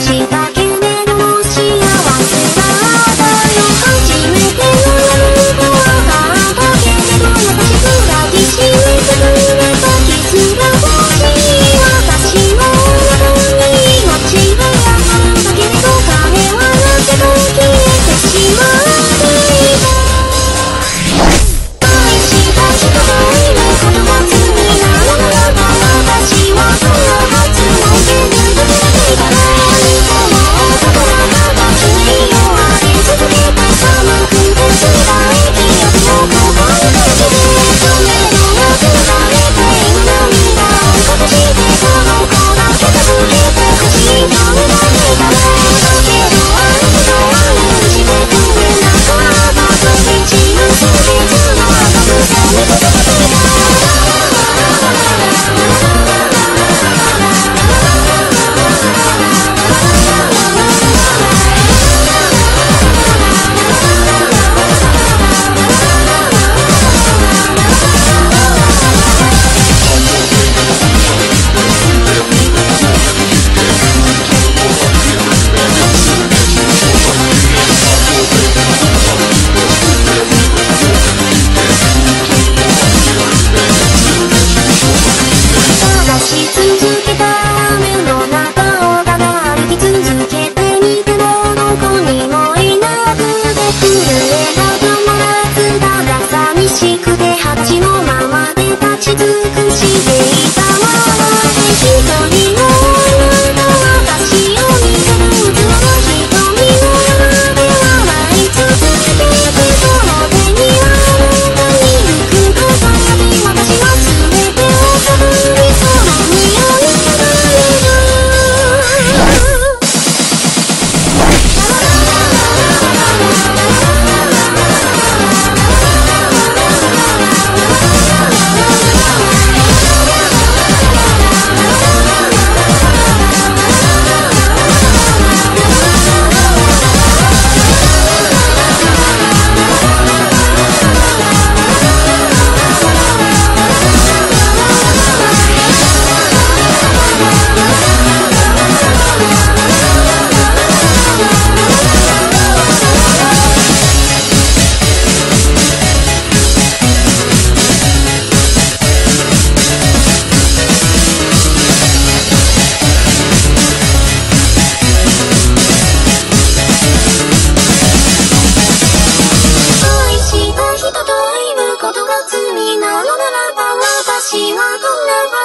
した。ていたもので瞳を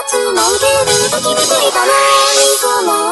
つも受けるれると決めてい子も